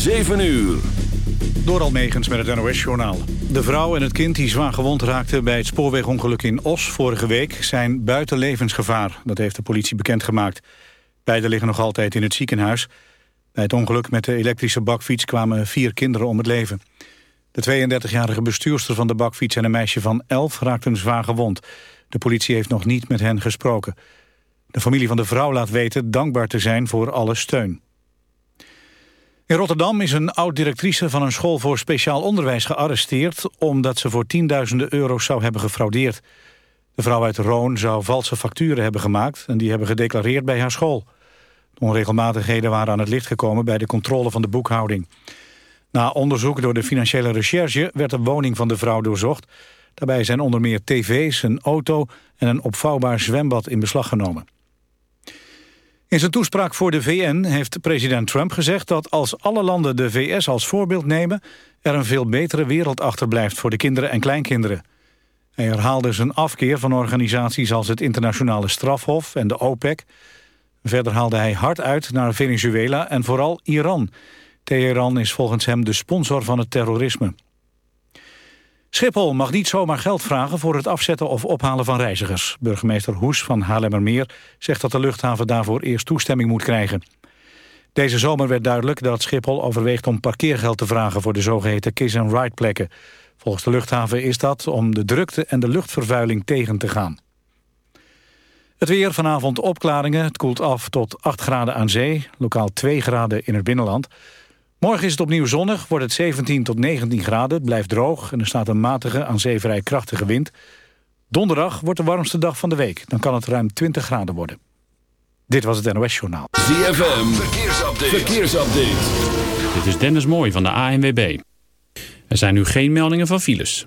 7 uur. Door Almegens met het NOS-journaal. De vrouw en het kind die zwaar gewond raakten bij het spoorwegongeluk in Os vorige week... zijn buiten levensgevaar, dat heeft de politie bekendgemaakt. Beiden liggen nog altijd in het ziekenhuis. Bij het ongeluk met de elektrische bakfiets kwamen vier kinderen om het leven. De 32-jarige bestuurster van de bakfiets en een meisje van 11 raakten zwaar gewond. De politie heeft nog niet met hen gesproken. De familie van de vrouw laat weten dankbaar te zijn voor alle steun. In Rotterdam is een oud-directrice van een school voor speciaal onderwijs gearresteerd... omdat ze voor tienduizenden euro's zou hebben gefraudeerd. De vrouw uit Roon zou valse facturen hebben gemaakt... en die hebben gedeclareerd bij haar school. De onregelmatigheden waren aan het licht gekomen bij de controle van de boekhouding. Na onderzoek door de financiële recherche werd de woning van de vrouw doorzocht. Daarbij zijn onder meer tv's, een auto en een opvouwbaar zwembad in beslag genomen. In zijn toespraak voor de VN heeft president Trump gezegd dat als alle landen de VS als voorbeeld nemen, er een veel betere wereld achterblijft voor de kinderen en kleinkinderen. Hij herhaalde zijn afkeer van organisaties als het Internationale Strafhof en de OPEC. Verder haalde hij hard uit naar Venezuela en vooral Iran. Teheran is volgens hem de sponsor van het terrorisme. Schiphol mag niet zomaar geld vragen voor het afzetten of ophalen van reizigers. Burgemeester Hoes van Haarlemmermeer zegt dat de luchthaven daarvoor eerst toestemming moet krijgen. Deze zomer werd duidelijk dat Schiphol overweegt om parkeergeld te vragen voor de zogeheten kiss-and-ride plekken. Volgens de luchthaven is dat om de drukte en de luchtvervuiling tegen te gaan. Het weer vanavond opklaringen. Het koelt af tot 8 graden aan zee, lokaal 2 graden in het binnenland. Morgen is het opnieuw zonnig, wordt het 17 tot 19 graden. Het blijft droog en er staat een matige, aan zee vrij krachtige wind. Donderdag wordt de warmste dag van de week. Dan kan het ruim 20 graden worden. Dit was het NOS Journaal. ZFM, verkeersupdate. verkeersupdate. Dit is Dennis Mooij van de ANWB. Er zijn nu geen meldingen van files.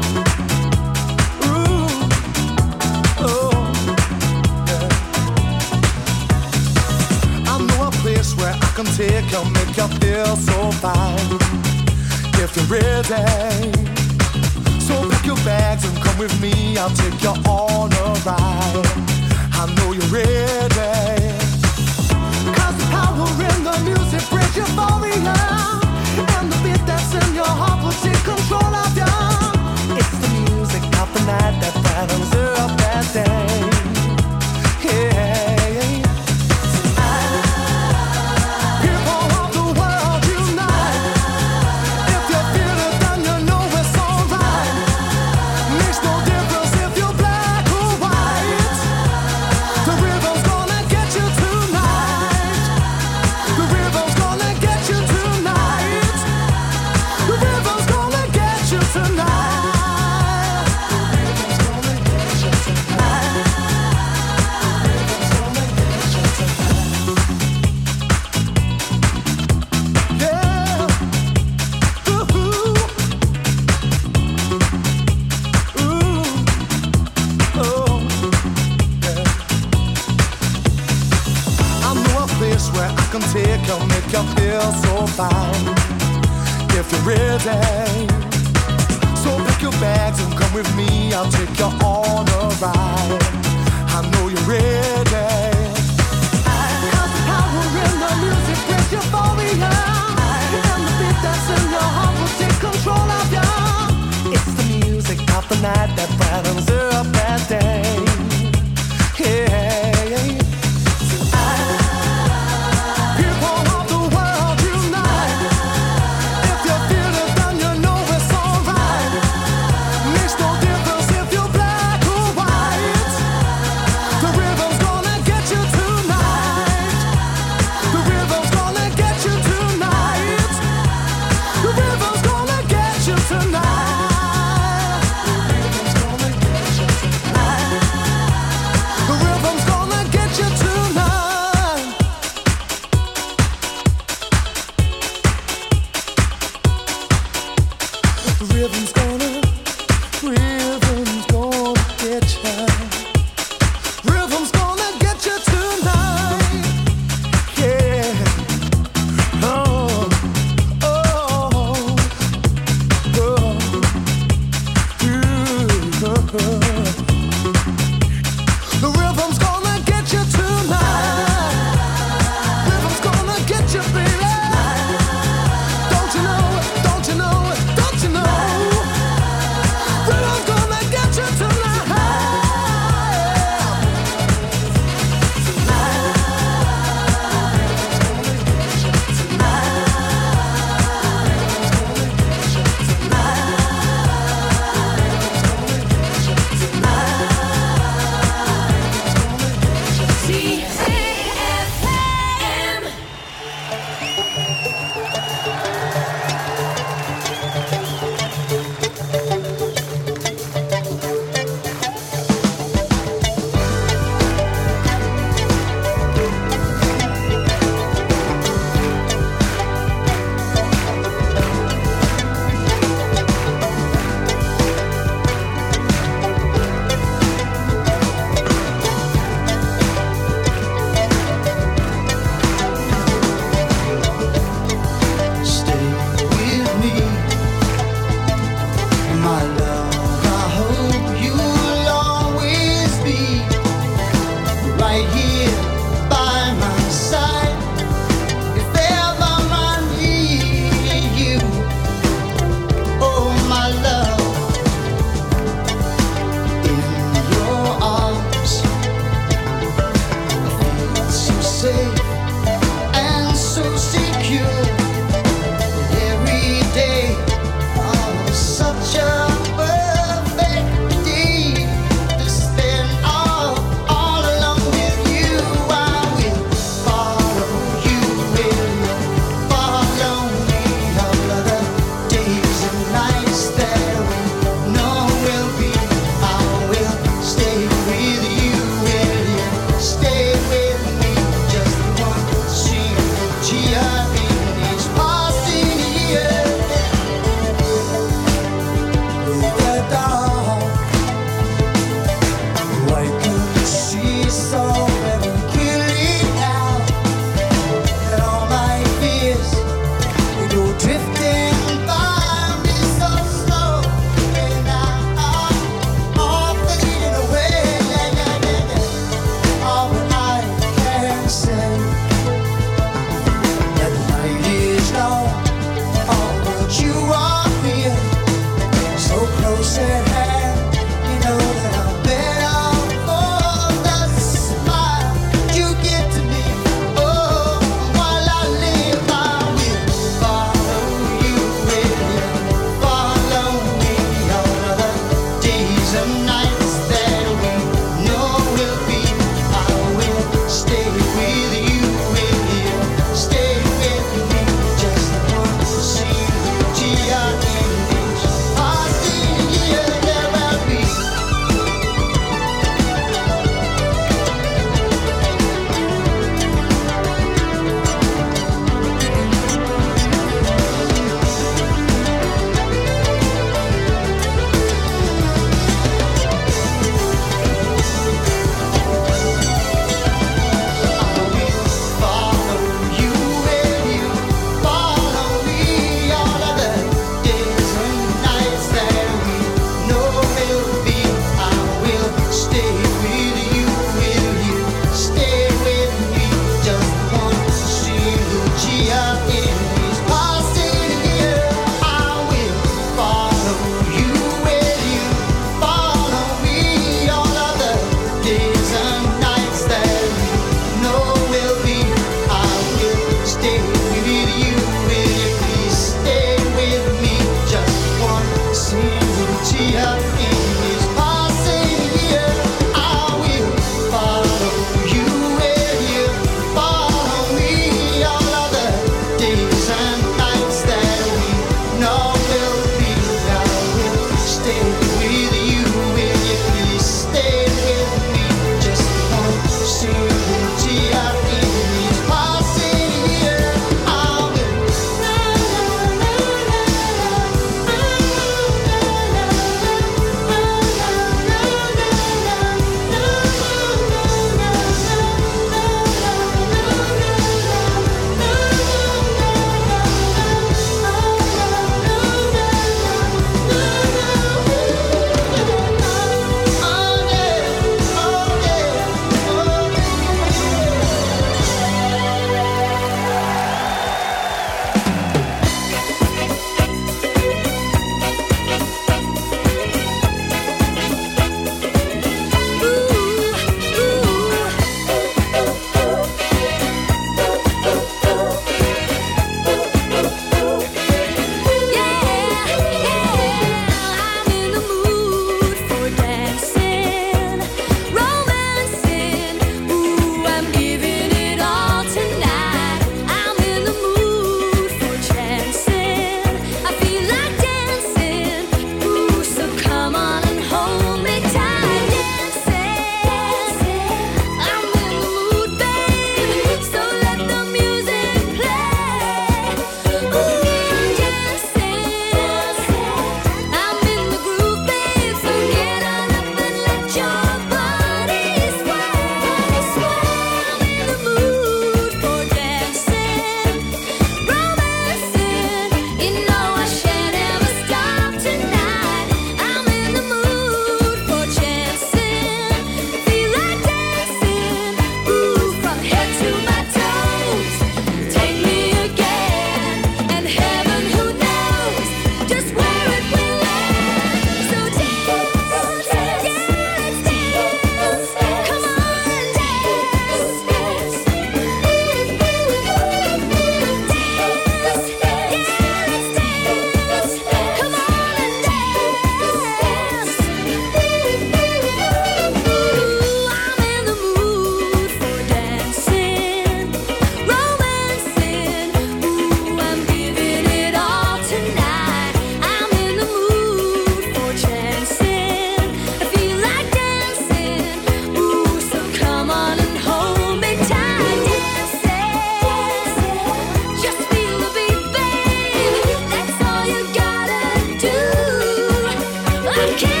again.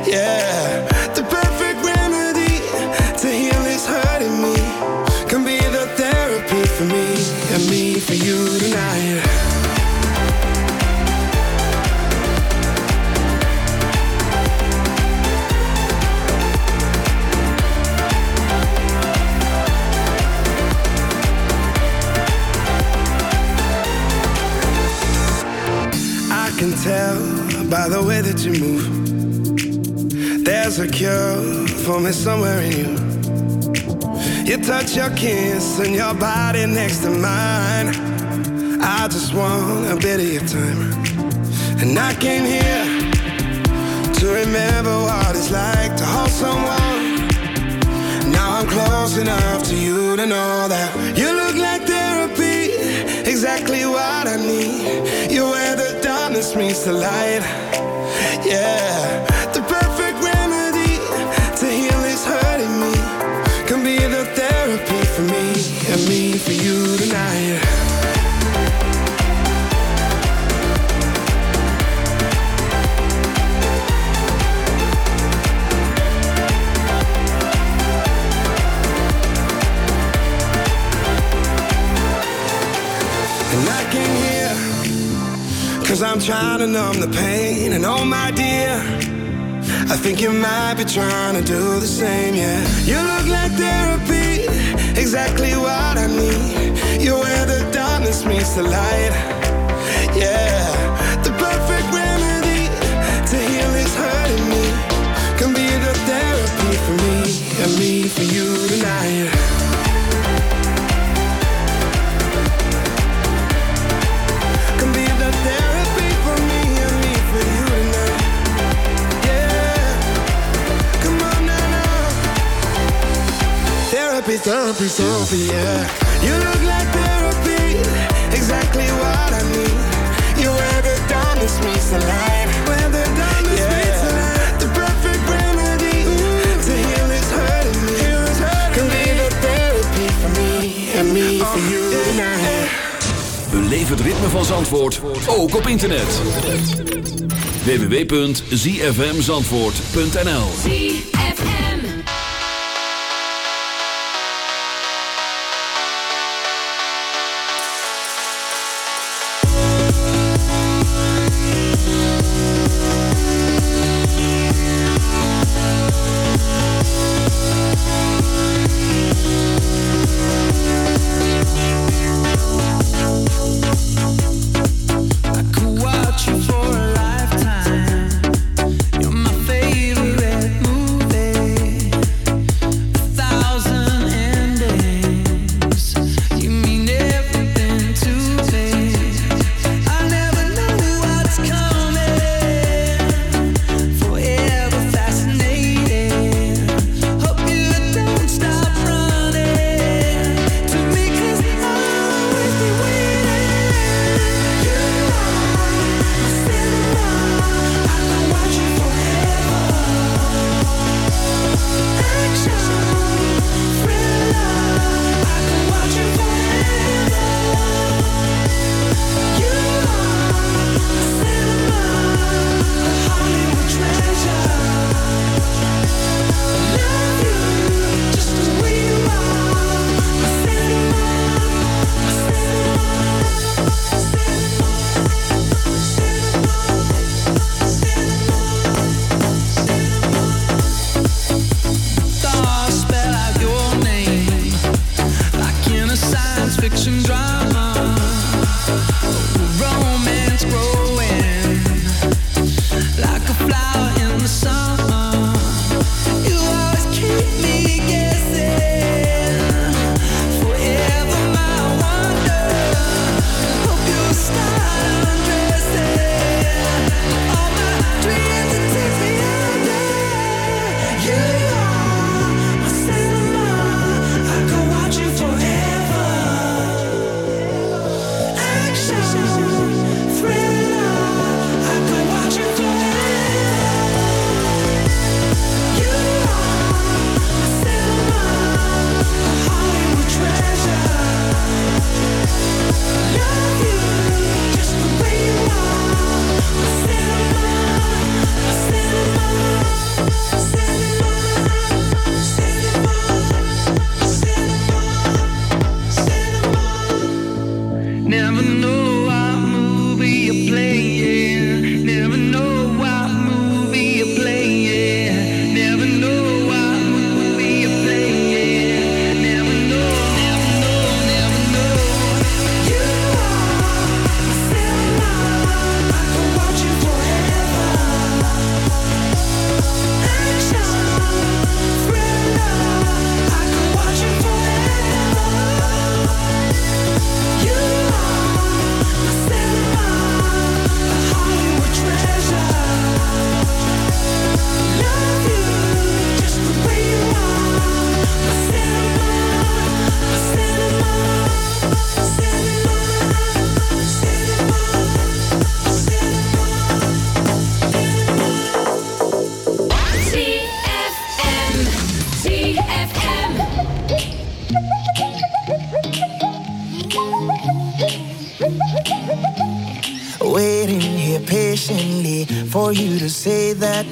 Yeah, the perfect remedy to heal this hurting me can be the therapy for me and me for you tonight. I can tell by the way that you move. There's a cure for me somewhere in you. You touch your kiss and your body next to mine. I just want a bit of your time. And I came here to remember what it's like to hold someone. Now I'm close enough to you to know that you look like therapy, exactly what I need. You're where the darkness meets the light. Yeah, for me and me for you tonight. Cause I'm trying to numb the pain. And oh my dear I think you might be trying to do the same, yeah. You look like therapy Exactly what I need. You're where the darkness meets the light. Yeah The perfect remedy To heal this hurting me. Can be the therapy for me And me for you yeah. You look like therapy, exactly what I need. You're where the darkness meets the light. Where the darkness meets the light. The perfect remedy to heal this hurting me. Can be the therapy for me and me for you tonight. Beleef het ritme van Zandvoort, ook op internet. www.zfmzandvoort.nl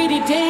rainy day.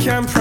can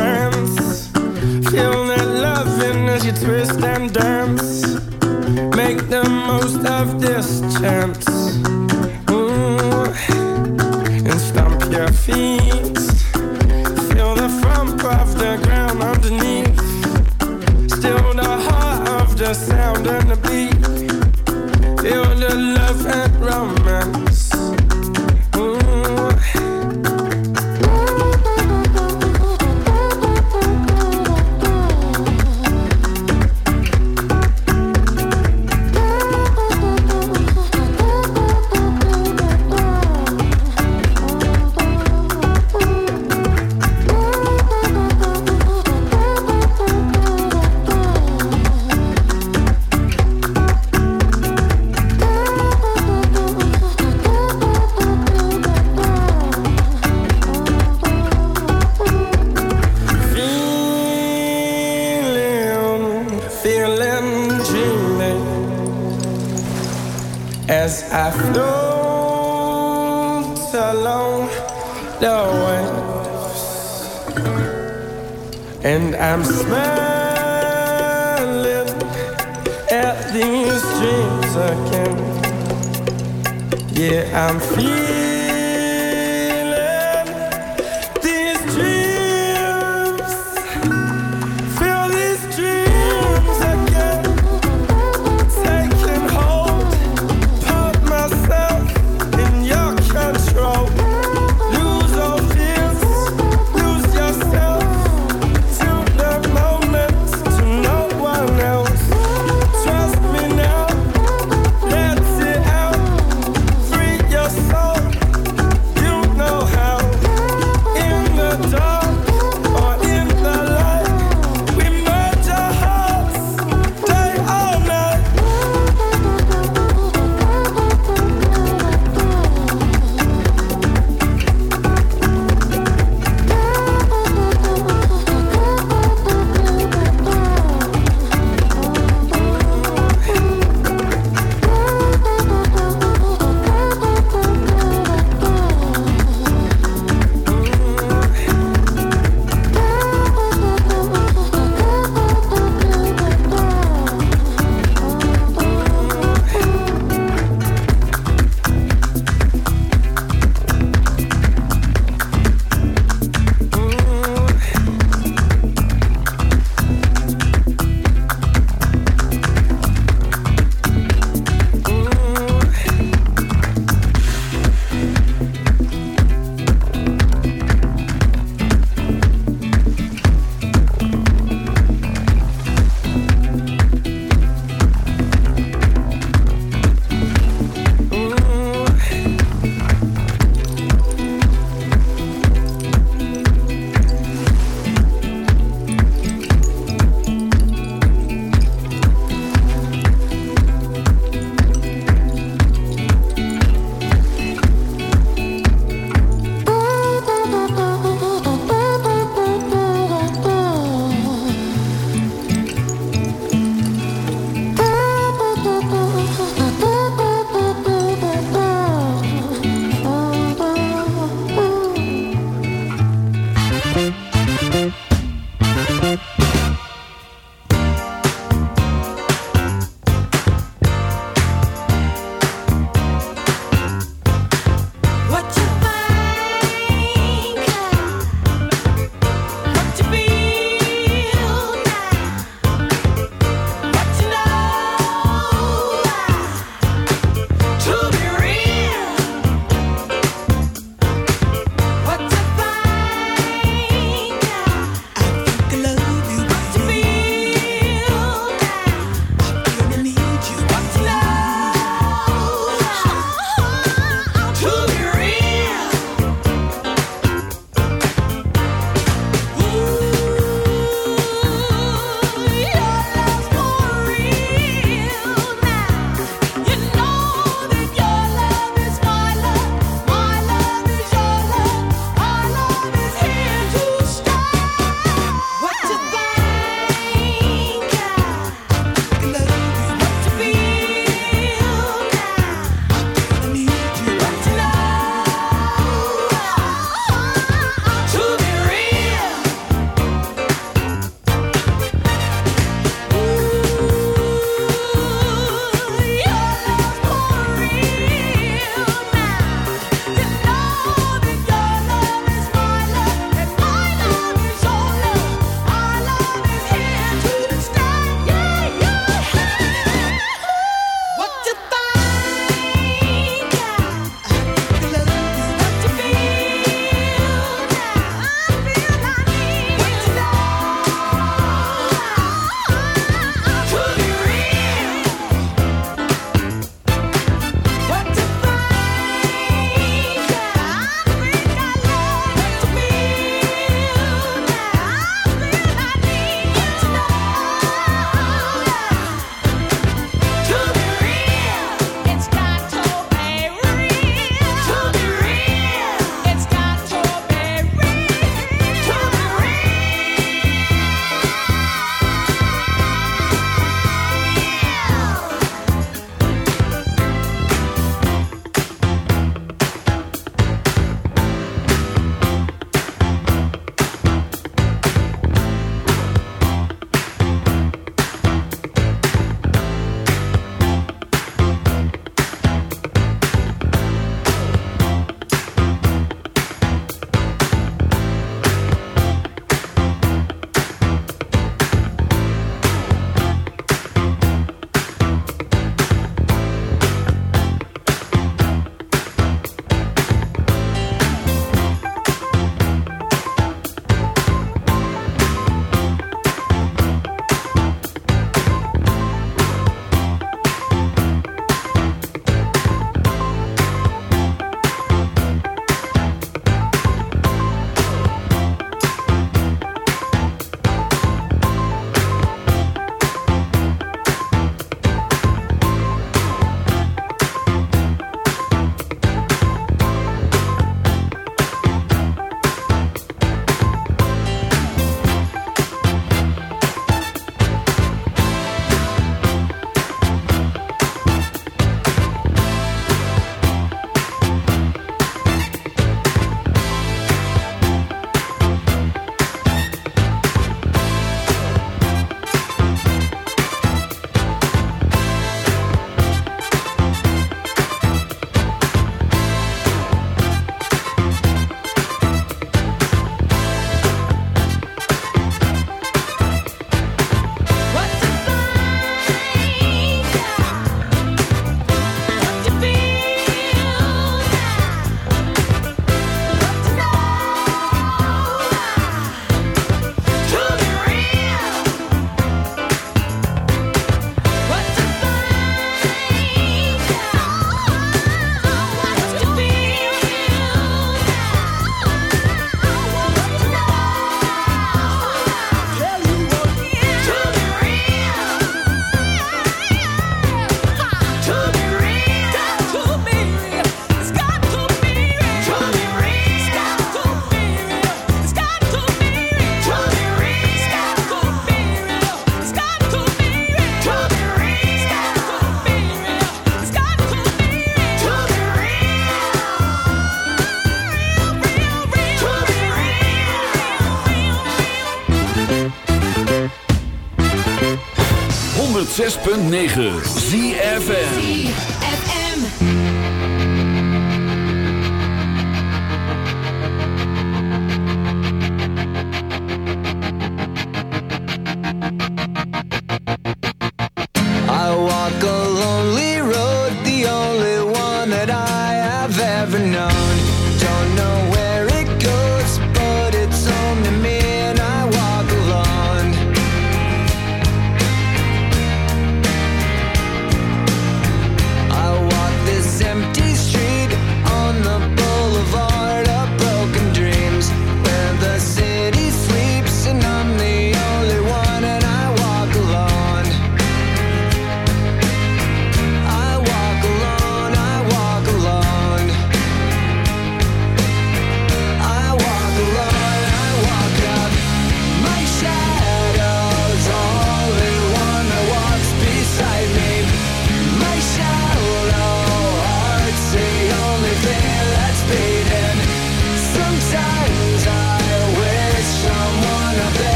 106.9 ZFM.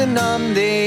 and I'm the.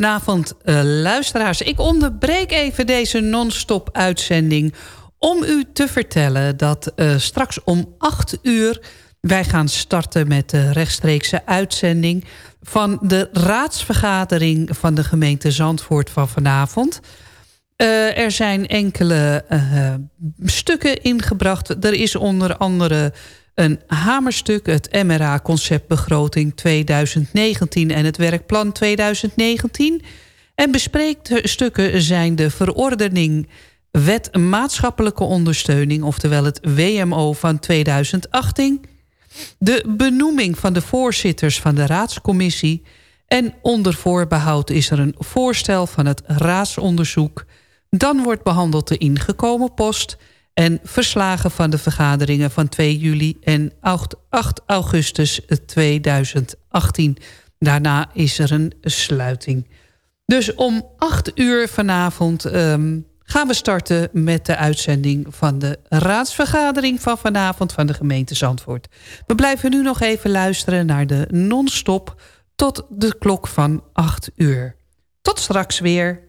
Goedenavond eh, luisteraars. Ik onderbreek even deze non-stop uitzending... om u te vertellen dat eh, straks om 8 uur... wij gaan starten met de rechtstreekse uitzending... van de raadsvergadering van de gemeente Zandvoort van vanavond... Eh, er zijn enkele stukken ingebracht. Er is onder andere een hamerstuk, het MRA Concept Begroting 2019 en het Werkplan 2019. En bespreekstukken zijn de verordening Wet Maatschappelijke Ondersteuning, oftewel het WMO van 2018. De benoeming van de voorzitters van de raadscommissie. En onder voorbehoud is er een voorstel van het raadsonderzoek. Dan wordt behandeld de ingekomen post en verslagen van de vergaderingen van 2 juli en 8 augustus 2018. Daarna is er een sluiting. Dus om 8 uur vanavond ehm, gaan we starten met de uitzending van de raadsvergadering van vanavond van de gemeente Zandvoort. We blijven nu nog even luisteren naar de non-stop tot de klok van 8 uur. Tot straks weer.